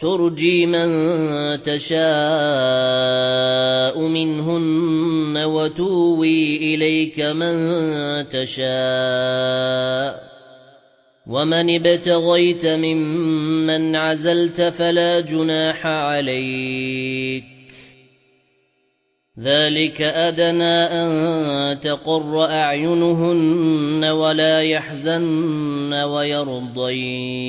ترجي من تشاء منهن وتوي إليك من تشاء. ومن ابتغيت ممن عزلت فلا جناح عليك. ذلك أدنى أن تقر أعينهن ولا يحزن ويرضين.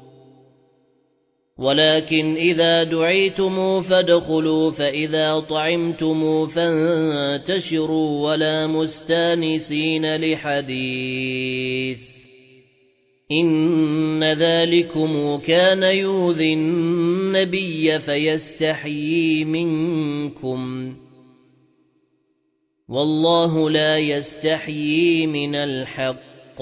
ولكن إذا دعيتم فادخلوا فإذا طعمتم فانتشروا ولا مستانسين لحديث. إن ذلكم كان يؤذي النبي فيستحيي منكم. والله لا يستحيي من الحق.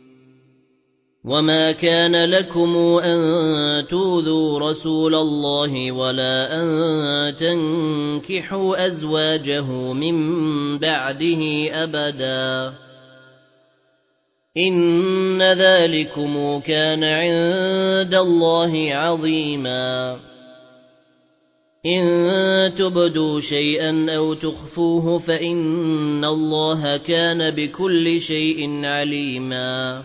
وَمَا كَانَ لَكُمْ أَن تُؤْذُوا رَسُولَ اللَّهِ وَلَا أَن تَنكِحُوا أَزْوَاجَهُ مِن بَعْدِهِ أَبَدًا إِنَّ ذَلِكُمْ كَانَ عِندَ اللَّهِ عَظِيمًا إِن تُبْدُوا شَيْئًا أَوْ تُخْفُوهُ فَإِنَّ اللَّهَ كَانَ بِكُلِّ شَيْءٍ عَلِيمًا